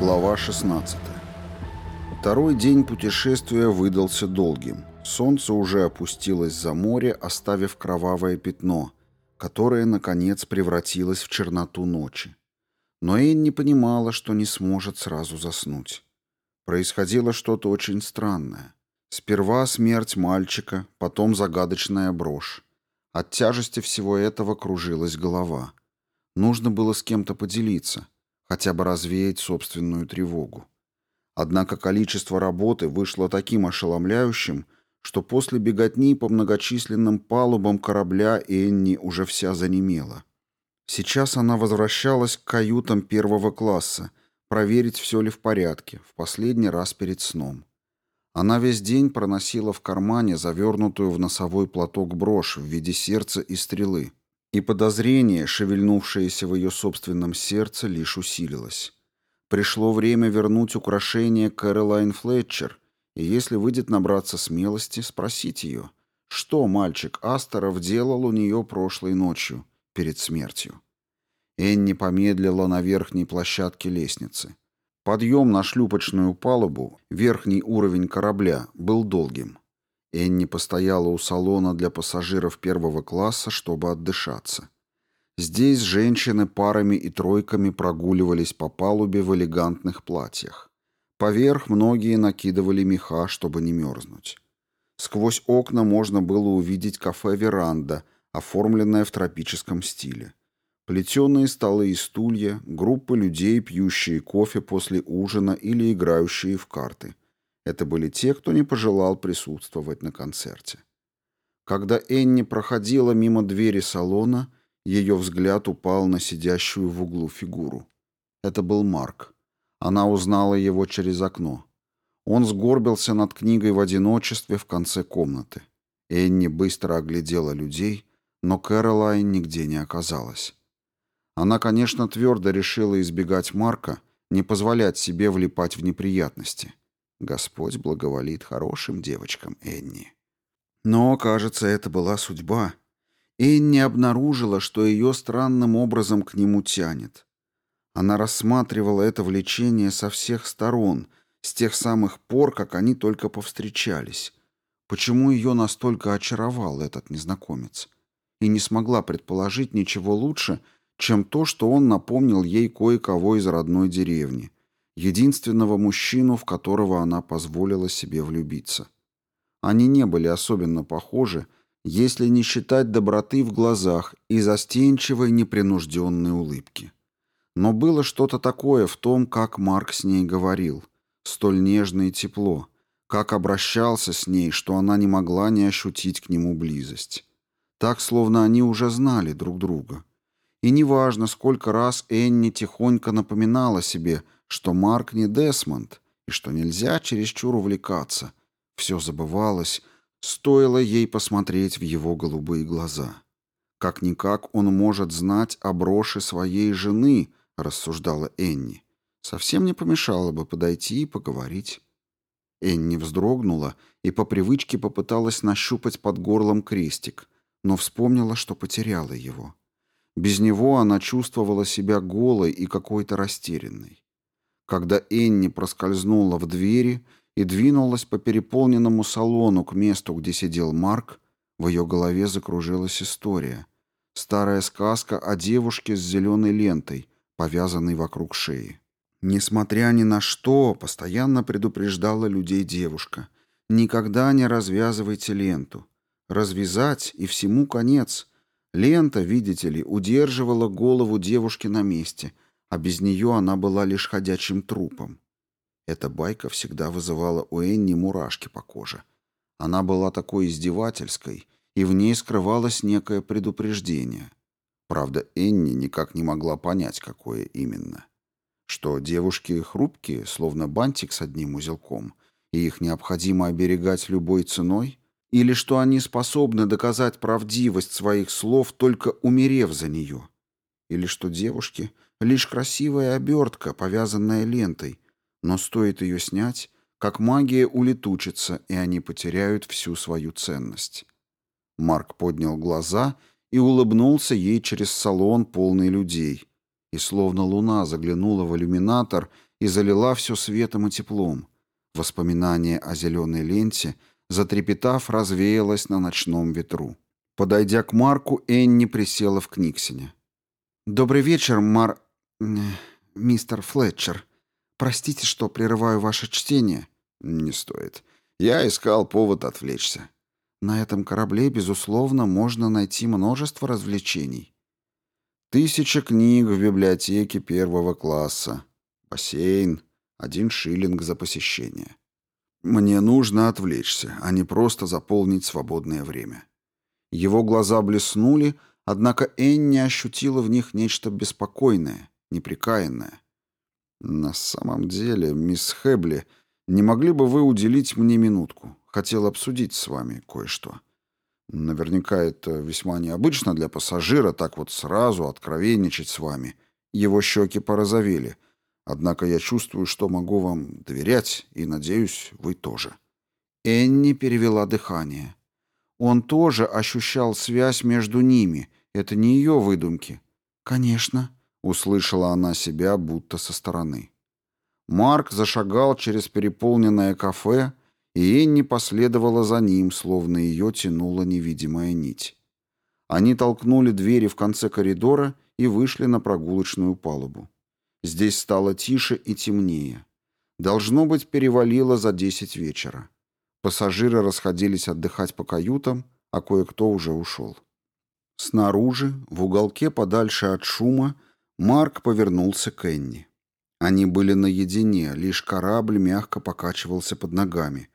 Глава 16. Второй день путешествия выдался долгим. Солнце уже опустилось за море, оставив кровавое пятно, которое, наконец, превратилось в черноту ночи. Но Энн не понимала, что не сможет сразу заснуть. Происходило что-то очень странное. Сперва смерть мальчика, потом загадочная брошь. От тяжести всего этого кружилась голова. Нужно было с кем-то поделиться — хотя бы развеять собственную тревогу. Однако количество работы вышло таким ошеломляющим, что после беготни по многочисленным палубам корабля Энни уже вся занемела. Сейчас она возвращалась к каютам первого класса, проверить, все ли в порядке, в последний раз перед сном. Она весь день проносила в кармане завернутую в носовой платок брошь в виде сердца и стрелы – и подозрение, шевельнувшееся в ее собственном сердце, лишь усилилось. Пришло время вернуть украшение Кэролайн Флетчер, и если выйдет набраться смелости, спросить ее, что мальчик Астеров делал у нее прошлой ночью, перед смертью. Энни помедлила на верхней площадке лестницы. Подъем на шлюпочную палубу, верхний уровень корабля, был долгим. Энни постояла у салона для пассажиров первого класса, чтобы отдышаться. Здесь женщины парами и тройками прогуливались по палубе в элегантных платьях. Поверх многие накидывали меха, чтобы не мерзнуть. Сквозь окна можно было увидеть кафе «Веранда», оформленное в тропическом стиле. Плетеные столы и стулья, группы людей, пьющие кофе после ужина или играющие в карты – это были те, кто не пожелал присутствовать на концерте. Когда Энни проходила мимо двери салона, ее взгляд упал на сидящую в углу фигуру. Это был Марк. Она узнала его через окно. Он сгорбился над книгой в одиночестве в конце комнаты. Энни быстро оглядела людей, но Кэролайн нигде не оказалась. Она, конечно, твердо решила избегать Марка, не позволять себе влипать в неприятности – Господь благоволит хорошим девочкам Энни. Но, кажется, это была судьба. Энни обнаружила, что ее странным образом к нему тянет. Она рассматривала это влечение со всех сторон, с тех самых пор, как они только повстречались. Почему ее настолько очаровал этот незнакомец? И не смогла предположить ничего лучше, чем то, что он напомнил ей кое-кого из родной деревни — единственного мужчину, в которого она позволила себе влюбиться. Они не были особенно похожи, если не считать доброты в глазах и застенчивой непринужденной улыбки. Но было что-то такое в том, как Марк с ней говорил, столь нежно и тепло, как обращался с ней, что она не могла не ощутить к нему близость. Так, словно они уже знали друг друга. И неважно, сколько раз Энни тихонько напоминала себе – что Марк не Десмонд и что нельзя чересчур увлекаться. Все забывалось, стоило ей посмотреть в его голубые глаза. «Как-никак он может знать о броши своей жены», — рассуждала Энни. «Совсем не помешало бы подойти и поговорить». Энни вздрогнула и по привычке попыталась нащупать под горлом крестик, но вспомнила, что потеряла его. Без него она чувствовала себя голой и какой-то растерянной когда Энни проскользнула в двери и двинулась по переполненному салону к месту, где сидел Марк, в ее голове закружилась история. Старая сказка о девушке с зеленой лентой, повязанной вокруг шеи. Несмотря ни на что, постоянно предупреждала людей девушка. Никогда не развязывайте ленту. Развязать и всему конец. Лента, видите ли, удерживала голову девушки на месте, а без нее она была лишь ходячим трупом. Эта байка всегда вызывала у Энни мурашки по коже. Она была такой издевательской, и в ней скрывалось некое предупреждение. Правда, Энни никак не могла понять, какое именно. Что девушки хрупкие, словно бантик с одним узелком, и их необходимо оберегать любой ценой? Или что они способны доказать правдивость своих слов, только умерев за нее? или что девушки — лишь красивая обертка, повязанная лентой, но стоит ее снять, как магия улетучится, и они потеряют всю свою ценность. Марк поднял глаза и улыбнулся ей через салон, полный людей. И словно луна заглянула в иллюминатор и залила все светом и теплом. Воспоминание о зеленой ленте, затрепетав, развеялось на ночном ветру. Подойдя к Марку, Энни присела в Книксине. «Добрый вечер, мар... Э, мистер Флетчер. Простите, что прерываю ваше чтение». «Не стоит. Я искал повод отвлечься». «На этом корабле, безусловно, можно найти множество развлечений». «Тысяча книг в библиотеке первого класса. Бассейн. Один шиллинг за посещение». «Мне нужно отвлечься, а не просто заполнить свободное время». Его глаза блеснули, — Однако Энни ощутила в них нечто беспокойное, неприкаянное. «На самом деле, мисс Хэбли, не могли бы вы уделить мне минутку? Хотел обсудить с вами кое-что». Наверняка это весьма необычно для пассажира так вот сразу откровенничать с вами. Его щеки порозовели. Однако я чувствую, что могу вам доверять, и, надеюсь, вы тоже». Энни перевела дыхание. Он тоже ощущал связь между ними. Это не ее выдумки. «Конечно», — услышала она себя будто со стороны. Марк зашагал через переполненное кафе, и Энни последовала за ним, словно ее тянула невидимая нить. Они толкнули двери в конце коридора и вышли на прогулочную палубу. Здесь стало тише и темнее. Должно быть, перевалило за десять вечера. Пассажиры расходились отдыхать по каютам, а кое-кто уже ушел. Снаружи, в уголке подальше от шума, Марк повернулся к Энни. Они были наедине, лишь корабль мягко покачивался под ногами.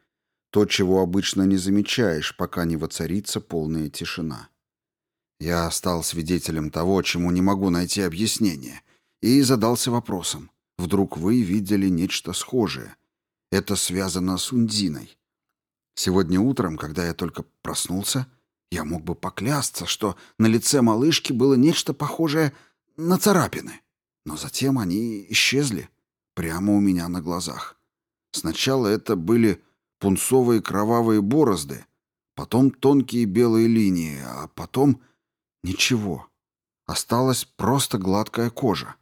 То, чего обычно не замечаешь, пока не воцарится полная тишина. Я стал свидетелем того, чему не могу найти объяснение, и задался вопросом. Вдруг вы видели нечто схожее? Это связано с Ундиной. Сегодня утром, когда я только проснулся, я мог бы поклясться, что на лице малышки было нечто похожее на царапины. Но затем они исчезли прямо у меня на глазах. Сначала это были пунцовые кровавые борозды, потом тонкие белые линии, а потом ничего. Осталась просто гладкая кожа.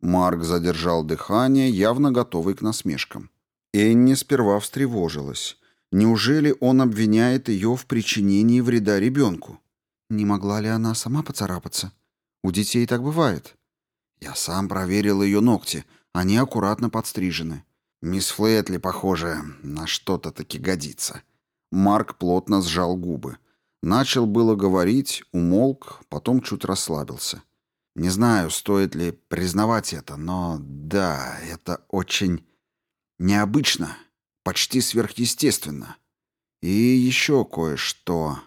Марк задержал дыхание, явно готовый к насмешкам. Энни сперва встревожилась. Неужели он обвиняет ее в причинении вреда ребенку? Не могла ли она сама поцарапаться? У детей так бывает. Я сам проверил ее ногти. Они аккуратно подстрижены. Мисс Флетли, похоже, на что-то таки годится. Марк плотно сжал губы. Начал было говорить, умолк, потом чуть расслабился. Не знаю, стоит ли признавать это, но да, это очень необычно почти сверхъестественно. И еще кое-что...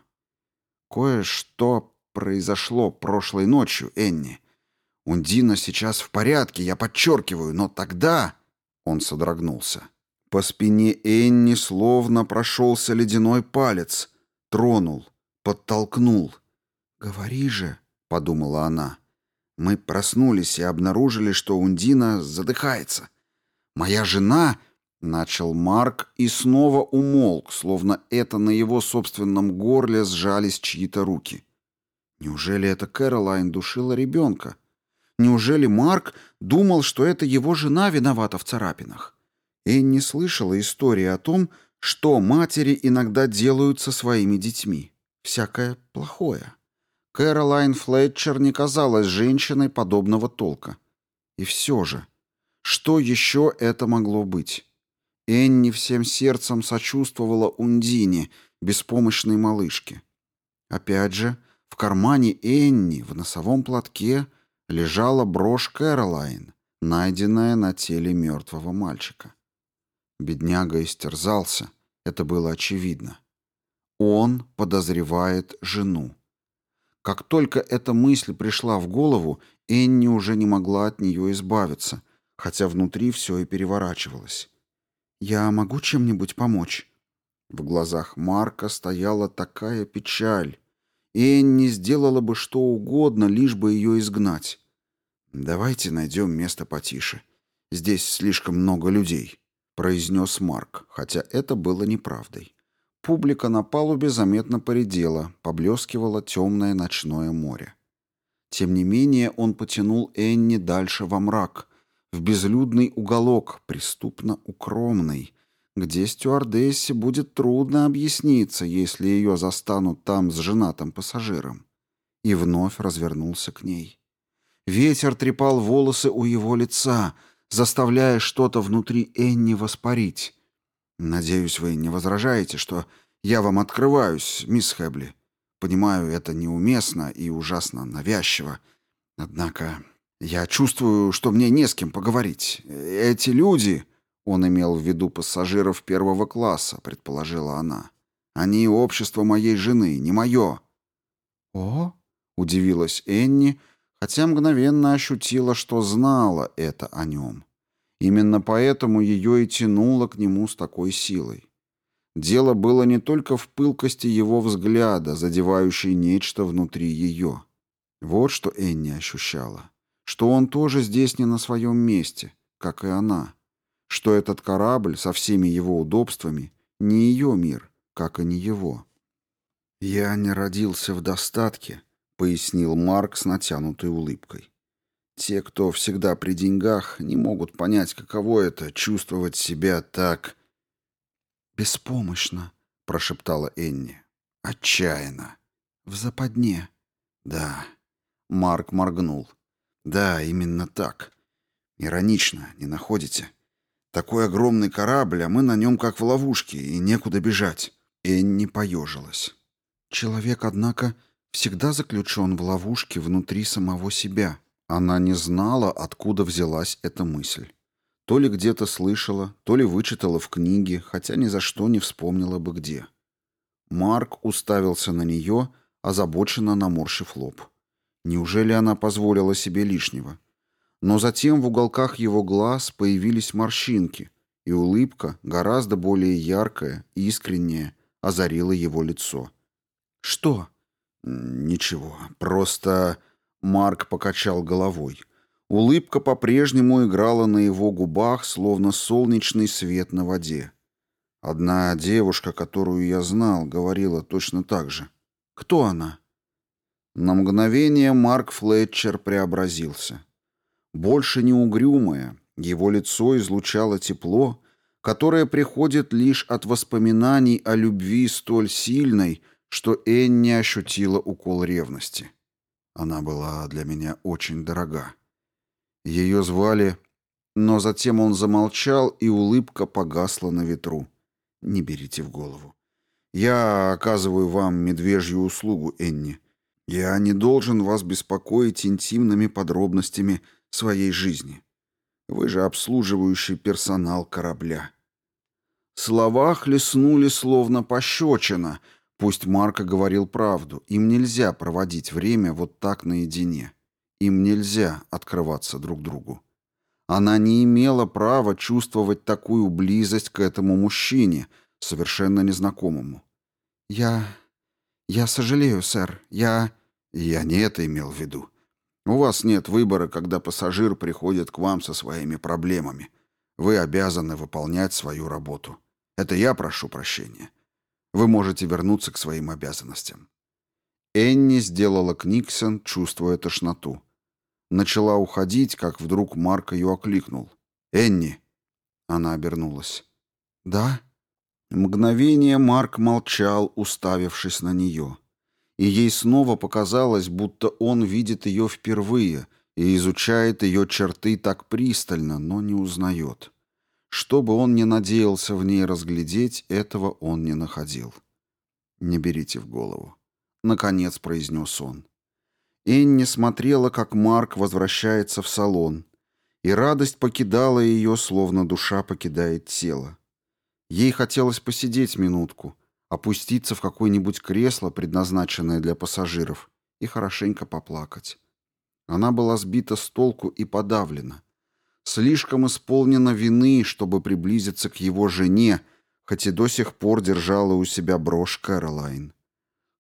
Кое-что произошло прошлой ночью, Энни. Ундина сейчас в порядке, я подчеркиваю, но тогда...» Он содрогнулся. По спине Энни словно прошелся ледяной палец. Тронул, подтолкнул. «Говори же», — подумала она. «Мы проснулись и обнаружили, что Ундина задыхается. Моя жена Начал Марк и снова умолк, словно это на его собственном горле сжались чьи-то руки. Неужели это Кэролайн душила ребенка? Неужели Марк думал, что это его жена виновата в царапинах? Энн не слышала истории о том, что матери иногда делают со своими детьми. Всякое плохое. Кэролайн Флетчер не казалась женщиной подобного толка. И все же, что еще это могло быть? Энни всем сердцем сочувствовала Ундине, беспомощной малышке. Опять же, в кармане Энни в носовом платке лежала брошь Кэролайн, найденная на теле мертвого мальчика. Бедняга истерзался, это было очевидно. Он подозревает жену. Как только эта мысль пришла в голову, Энни уже не могла от нее избавиться, хотя внутри все и переворачивалось. Я могу чем-нибудь помочь?» В глазах Марка стояла такая печаль. Энни сделала бы что угодно, лишь бы ее изгнать. «Давайте найдем место потише. Здесь слишком много людей», — произнес Марк, хотя это было неправдой. Публика на палубе заметно поредела, поблескивало темное ночное море. Тем не менее он потянул Энни дальше во мрак — в безлюдный уголок, преступно укромный, где стюардессе будет трудно объясниться, если ее застанут там с женатым пассажиром. И вновь развернулся к ней. Ветер трепал волосы у его лица, заставляя что-то внутри Энни воспарить. «Надеюсь, вы не возражаете, что я вам открываюсь, мисс Хэбли. Понимаю, это неуместно и ужасно навязчиво. Однако я чувствую, что мне не с кем поговорить. Эти люди...» Он имел в виду пассажиров первого класса, предположила она. «Они общество моей жены, не мое». «О?» — удивилась Энни, хотя мгновенно ощутила, что знала это о нем. Именно поэтому ее и тянуло к нему с такой силой. Дело было не только в пылкости его взгляда, задевающей нечто внутри ее. Вот что Энни ощущала что он тоже здесь не на своем месте, как и она, что этот корабль со всеми его удобствами не ее мир, как и не его. «Я не родился в достатке», — пояснил Марк с натянутой улыбкой. «Те, кто всегда при деньгах, не могут понять, каково это — чувствовать себя так...» «Беспомощно», — прошептала Энни. «Отчаянно. В западне». «Да». Марк моргнул. Да, именно так. Иронично, не находите? Такой огромный корабль, а мы на нем как в ловушке, и некуда бежать. И не поежилась. Человек, однако, всегда заключен в ловушке внутри самого себя. Она не знала, откуда взялась эта мысль. То ли где-то слышала, то ли вычитала в книге, хотя ни за что не вспомнила бы где. Марк уставился на нее, озабоченно наморщив лоб. — Неужели она позволила себе лишнего? Но затем в уголках его глаз появились морщинки, и улыбка, гораздо более яркая, искренняя, озарила его лицо. «Что?» «Ничего, просто...» Марк покачал головой. Улыбка по-прежнему играла на его губах, словно солнечный свет на воде. Одна девушка, которую я знал, говорила точно так же. «Кто она?» На мгновение Марк Флетчер преобразился. Больше не угрюмое, его лицо излучало тепло, которое приходит лишь от воспоминаний о любви столь сильной, что Энни ощутила укол ревности. Она была для меня очень дорога. Ее звали... Но затем он замолчал, и улыбка погасла на ветру. «Не берите в голову. Я оказываю вам медвежью услугу, Энни. Я не должен вас беспокоить интимными подробностями своей жизни. Вы же обслуживающий персонал корабля. Слова хлестнули словно пощечина. Пусть Марко говорил правду. Им нельзя проводить время вот так наедине. Им нельзя открываться друг другу. Она не имела права чувствовать такую близость к этому мужчине, совершенно незнакомому. «Я «Я сожалею, сэр. Я...» «Я не это имел в виду. У вас нет выбора, когда пассажир приходит к вам со своими проблемами. Вы обязаны выполнять свою работу. Это я прошу прощения. Вы можете вернуться к своим обязанностям». Энни сделала Книксон, чувствуя тошноту. Начала уходить, как вдруг Марк ее окликнул. «Энни!» Она обернулась. «Да?» Мгновение Марк молчал, уставившись на нее. И ей снова показалось, будто он видит ее впервые и изучает ее черты так пристально, но не узнает. Что бы он ни надеялся в ней разглядеть, этого он не находил. «Не берите в голову», — наконец произнес он. Энни смотрела, как Марк возвращается в салон, и радость покидала ее, словно душа покидает тело. Ей хотелось посидеть минутку, опуститься в какое-нибудь кресло, предназначенное для пассажиров, и хорошенько поплакать. Она была сбита с толку и подавлена. Слишком исполнена вины, чтобы приблизиться к его жене, хоть и до сих пор держала у себя брошь Кэролайн.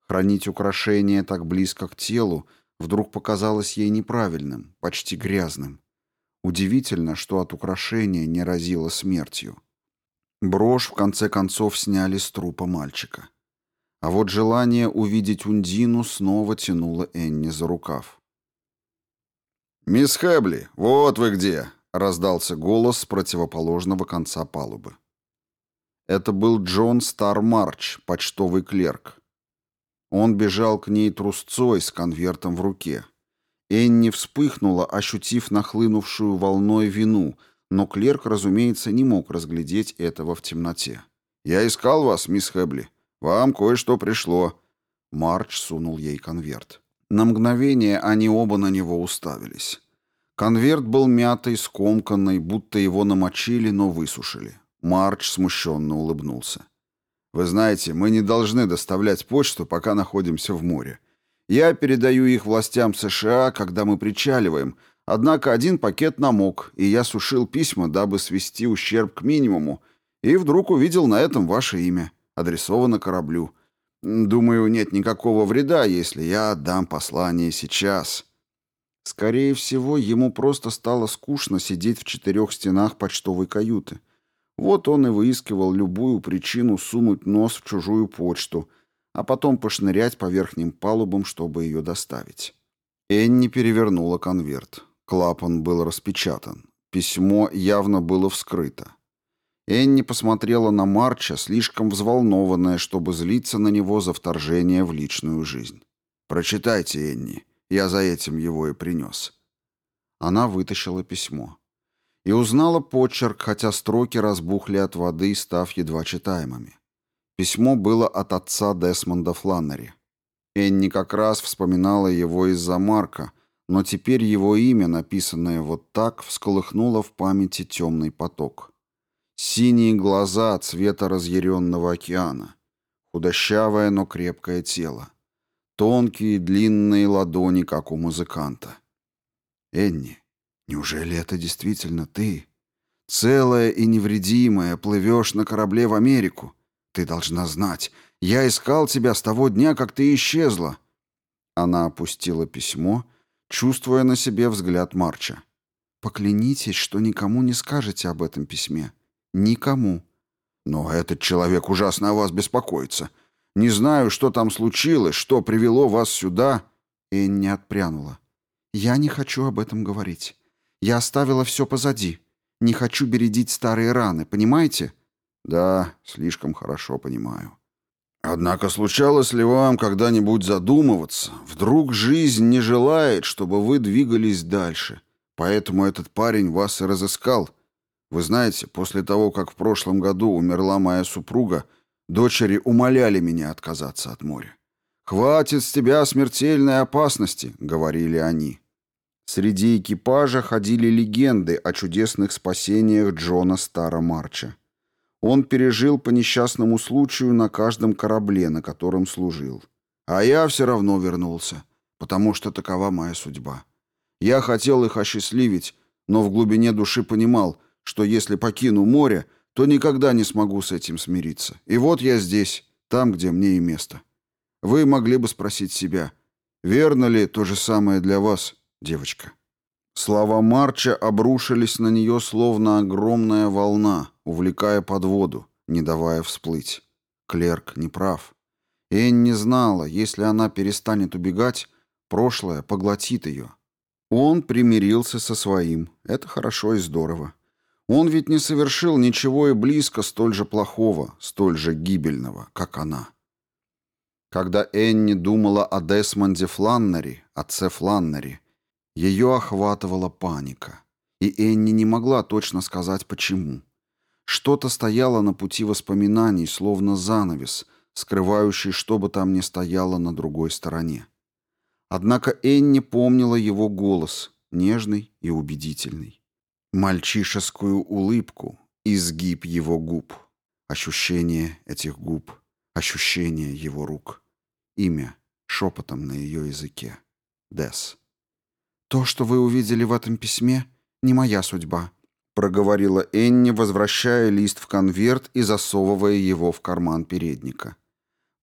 Хранить украшение так близко к телу вдруг показалось ей неправильным, почти грязным. Удивительно, что от украшения не разило смертью. Брошь в конце концов сняли с трупа мальчика. А вот желание увидеть Ундину снова тянуло Энни за рукав. «Мисс Хэбли, вот вы где!» — раздался голос с противоположного конца палубы. Это был Джон Стармарч, почтовый клерк. Он бежал к ней трусцой с конвертом в руке. Энни вспыхнула, ощутив нахлынувшую волной вину — но клерк, разумеется, не мог разглядеть этого в темноте. «Я искал вас, мисс Хэбли. Вам кое-что пришло». Марч сунул ей конверт. На мгновение они оба на него уставились. Конверт был мятый, скомканный, будто его намочили, но высушили. Марч смущенно улыбнулся. «Вы знаете, мы не должны доставлять почту, пока находимся в море. Я передаю их властям США, когда мы причаливаем, Однако один пакет намок, и я сушил письма, дабы свести ущерб к минимуму, и вдруг увидел на этом ваше имя, адресовано кораблю. Думаю, нет никакого вреда, если я отдам послание сейчас. Скорее всего, ему просто стало скучно сидеть в четырех стенах почтовой каюты. Вот он и выискивал любую причину сунуть нос в чужую почту, а потом пошнырять по верхним палубам, чтобы ее доставить. Энни перевернула конверт. Клапан был распечатан. Письмо явно было вскрыто. Энни посмотрела на Марча, слишком взволнованная, чтобы злиться на него за вторжение в личную жизнь. «Прочитайте, Энни. Я за этим его и принес». Она вытащила письмо. И узнала почерк, хотя строки разбухли от воды, став едва читаемыми. Письмо было от отца Десмонда Фланнери. Энни как раз вспоминала его из-за Марка, но теперь его имя, написанное вот так, всколыхнуло в памяти темный поток. Синие глаза цвета разъяренного океана, худощавое, но крепкое тело, тонкие длинные ладони, как у музыканта. «Энни, неужели это действительно ты? Целая и невредимая плывешь на корабле в Америку. Ты должна знать, я искал тебя с того дня, как ты исчезла». Она опустила письмо и чувствуя на себе взгляд Марча. «Поклянитесь, что никому не скажете об этом письме. Никому». «Но этот человек ужасно о вас беспокоится. Не знаю, что там случилось, что привело вас сюда». Энни отпрянула. «Я не хочу об этом говорить. Я оставила все позади. Не хочу бередить старые раны, понимаете?» «Да, слишком хорошо понимаю». Однако случалось ли вам когда-нибудь задумываться? Вдруг жизнь не желает, чтобы вы двигались дальше. Поэтому этот парень вас и разыскал. Вы знаете, после того, как в прошлом году умерла моя супруга, дочери умоляли меня отказаться от моря. «Хватит с тебя смертельной опасности», — говорили они. Среди экипажа ходили легенды о чудесных спасениях Джона Стара Марча. Он пережил по несчастному случаю на каждом корабле, на котором служил. А я все равно вернулся, потому что такова моя судьба. Я хотел их осчастливить, но в глубине души понимал, что если покину море, то никогда не смогу с этим смириться. И вот я здесь, там, где мне и место. Вы могли бы спросить себя, верно ли то же самое для вас, девочка? Слова Марча обрушились на нее словно огромная волна — увлекая под воду, не давая всплыть. Клерк не прав. Энн не знала, если она перестанет убегать, прошлое поглотит ее. Он примирился со своим. Это хорошо и здорово. Он ведь не совершил ничего и близко столь же плохого, столь же гибельного, как она. Когда Энни думала о Десмонде Фланнери, отце Фланнери, ее охватывала паника. И Энни не могла точно сказать, почему. Что-то стояло на пути воспоминаний, словно занавес, скрывающий, что бы там ни стояло на другой стороне. Однако Энни помнила его голос, нежный и убедительный. Мальчишескую улыбку, изгиб его губ, ощущение этих губ, ощущение его рук. Имя шепотом на ее языке. Дес. «То, что вы увидели в этом письме, не моя судьба», проговорила Энни, возвращая лист в конверт и засовывая его в карман передника.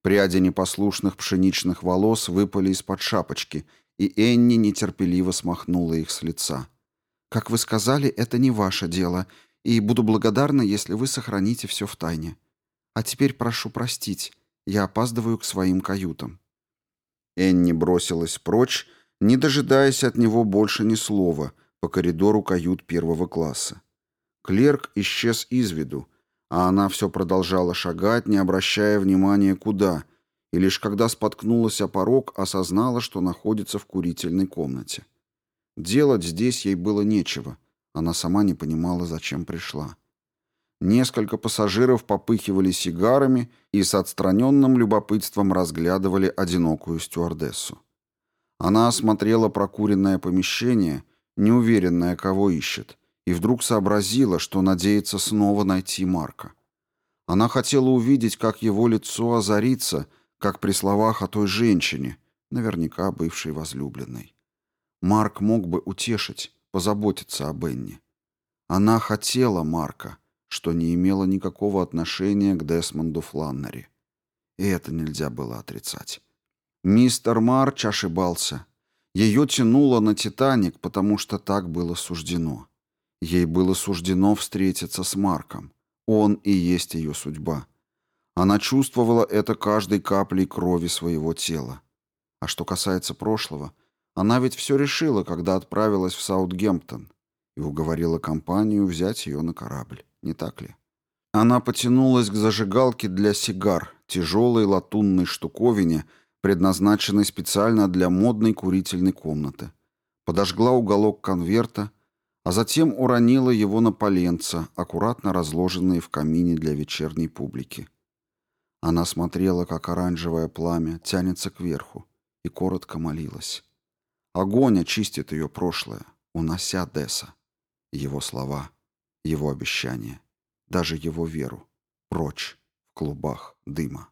Пряди непослушных пшеничных волос выпали из-под шапочки, и Энни нетерпеливо смахнула их с лица. «Как вы сказали, это не ваше дело, и буду благодарна, если вы сохраните все в тайне. А теперь прошу простить, я опаздываю к своим каютам». Энни бросилась прочь, не дожидаясь от него больше ни слова — по коридору кают первого класса. Клерк исчез из виду, а она все продолжала шагать, не обращая внимания куда, и лишь когда споткнулась о порог, осознала, что находится в курительной комнате. Делать здесь ей было нечего, она сама не понимала, зачем пришла. Несколько пассажиров попыхивали сигарами и с отстраненным любопытством разглядывали одинокую стюардессу. Она осмотрела прокуренное помещение — неуверенная, кого ищет, и вдруг сообразила, что надеется снова найти Марка. Она хотела увидеть, как его лицо озарится, как при словах о той женщине, наверняка бывшей возлюбленной. Марк мог бы утешить, позаботиться о Бенни. Она хотела Марка, что не имело никакого отношения к Десмонду Фланнери. И это нельзя было отрицать. Мистер Марч ошибался — ее тянуло на «Титаник», потому что так было суждено. Ей было суждено встретиться с Марком. Он и есть ее судьба. Она чувствовала это каждой каплей крови своего тела. А что касается прошлого, она ведь все решила, когда отправилась в Саутгемптон и уговорила компанию взять ее на корабль, не так ли? Она потянулась к зажигалке для сигар, тяжелой латунной штуковине — предназначенной специально для модной курительной комнаты. Подожгла уголок конверта, а затем уронила его на поленца, аккуратно разложенные в камине для вечерней публики. Она смотрела, как оранжевое пламя тянется кверху, и коротко молилась. Огонь очистит ее прошлое, унося Деса. Его слова, его обещания, даже его веру. Прочь в клубах дыма.